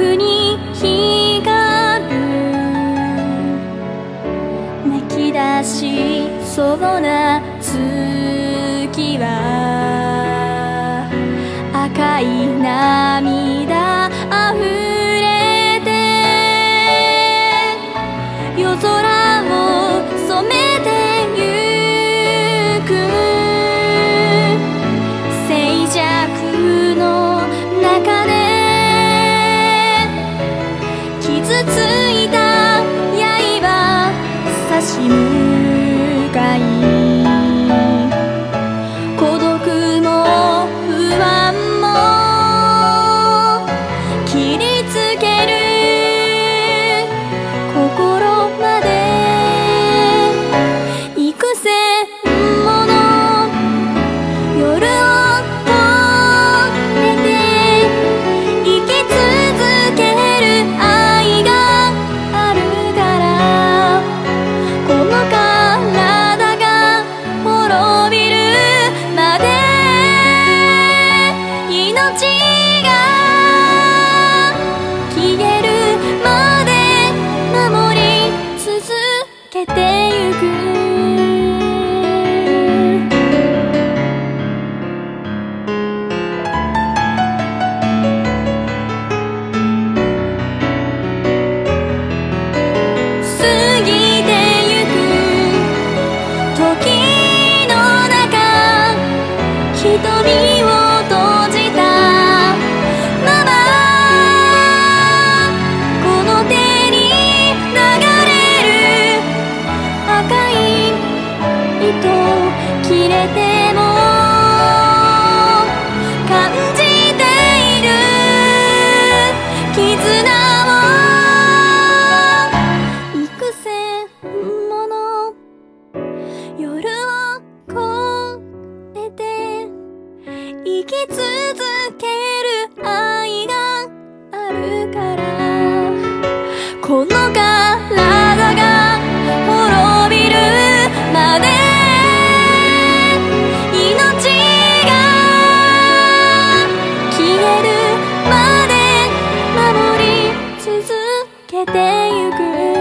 奥に光る。泣き出しそうなここ切れても感じている。絆を幾千もの。夜を越えて生き続ける愛があるから。このけてゆく